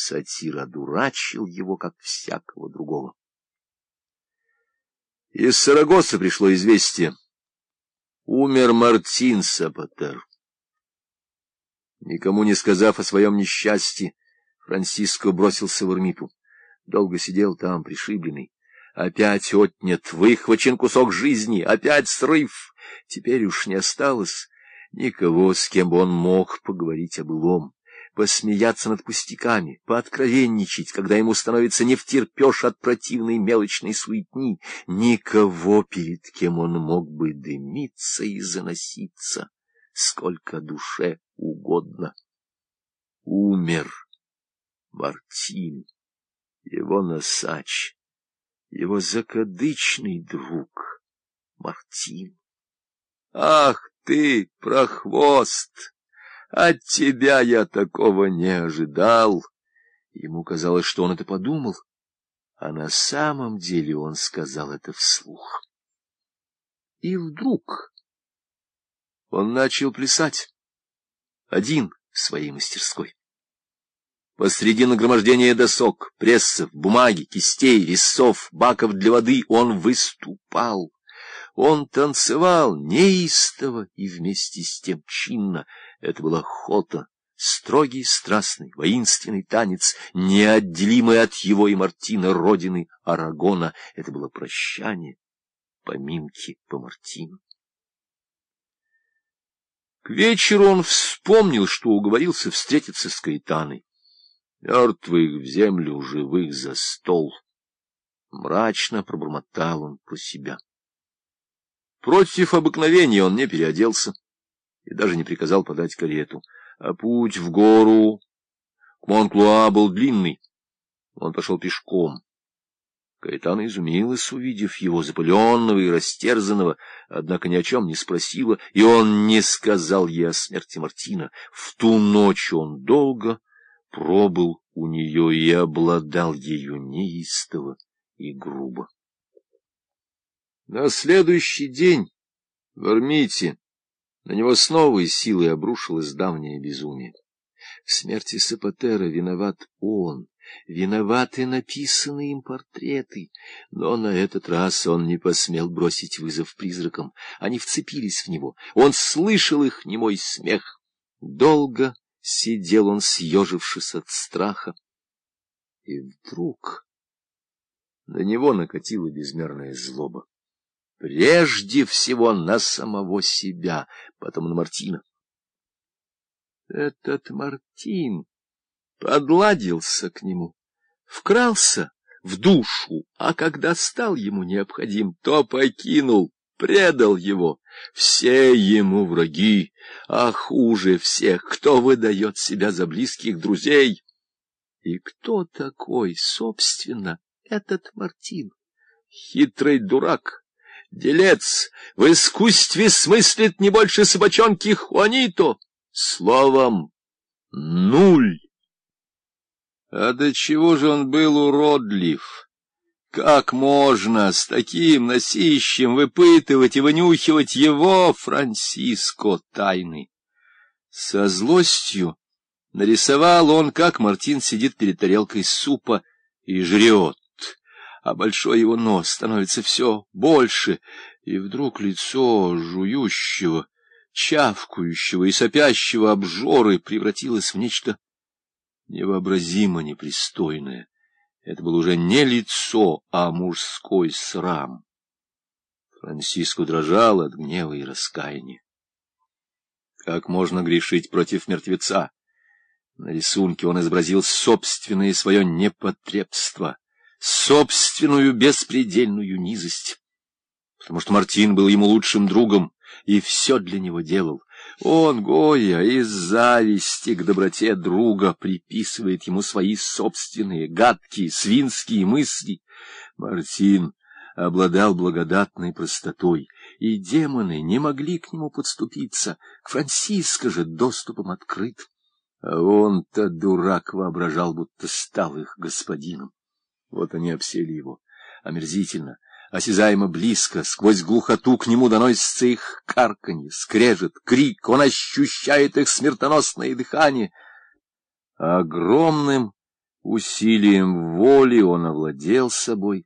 Сатир одурачил его, как всякого другого. Из Сарагоса пришло известие. Умер Мартин Сапатер. Никому не сказав о своем несчастье, Франциско бросился в Эрмиту. Долго сидел там, пришибленный. Опять отнят, выхвачен кусок жизни, опять срыв. Теперь уж не осталось никого, с кем бы он мог поговорить о былом посмеяться над пустяками, пооткровенничать, когда ему становится не втерпешь от противной мелочной суетни, никого, перед кем он мог бы дымиться и заноситься, сколько душе угодно. Умер Мартин, его носач, его закадычный друг Мартин. Ах ты, прохвост! От тебя я такого не ожидал. Ему казалось, что он это подумал, а на самом деле он сказал это вслух. И вдруг он начал плясать, один в своей мастерской. Посреди нагромождения досок, прессов, бумаги, кистей, резцов, баков для воды он выступал. Он танцевал неистово и вместе с тем чинно. Это была охота, строгий, страстный, воинственный танец, неотделимый от его и Мартина родины Арагона. Это было прощание, поминки по Мартину. К вечеру он вспомнил, что уговорился встретиться с Каэтаной. Мертвых в землю, живых за стол. Мрачно пробормотал он про себя. Против обыкновения он не переоделся и даже не приказал подать карету. А путь в гору к Монклуа был длинный. Он пошел пешком. Каэтана изумилась, увидев его запыленного и растерзанного, однако ни о чем не спросила, и он не сказал ей о смерти Мартина. В ту ночь он долго пробыл у нее и обладал ею неистово и грубо. На следующий день в Армите на него с новой силой обрушилось давнее безумие. В смерти Сапатера виноват он, виноваты написанные им портреты, но на этот раз он не посмел бросить вызов призракам. Они вцепились в него, он слышал их немой смех. Долго сидел он, съежившись от страха, и вдруг на него накатила безмерная злоба. Прежде всего на самого себя, потом на Мартина. Этот Мартин подладился к нему, вкрался в душу, а когда стал ему необходим, то покинул, предал его. Все ему враги, а хуже всех, кто выдает себя за близких друзей. И кто такой, собственно, этот Мартин? Хитрый дурак, Делец в искусстве смыслит не больше собачонки Хуанито. Словом, нуль. А до чего же он был уродлив? Как можно с таким носищем выпытывать и вынюхивать его, Франциско, тайны? Со злостью нарисовал он, как Мартин сидит перед тарелкой супа и жрет а большой его нос становится все больше, и вдруг лицо жующего, чавкающего и сопящего обжоры превратилось в нечто невообразимо непристойное. Это было уже не лицо, а мужской срам. Франциско дрожал от гнева и раскаяния. Как можно грешить против мертвеца? На рисунке он изобразил собственное свое непотребство — собственную беспредельную низость. Потому что Мартин был ему лучшим другом и все для него делал. Он, Гоя, из зависти к доброте друга приписывает ему свои собственные гадкие свинские мысли. Мартин обладал благодатной простотой, и демоны не могли к нему подступиться, к Франциско же доступом открыт. А он-то, дурак, воображал, будто стал их господином. Вот они обсели его. Омерзительно, осязаемо близко, сквозь глухоту к нему доносится их карканье, скрежет, крик, он ощущает их смертоносное дыхание. огромным Усилием воли он овладел собой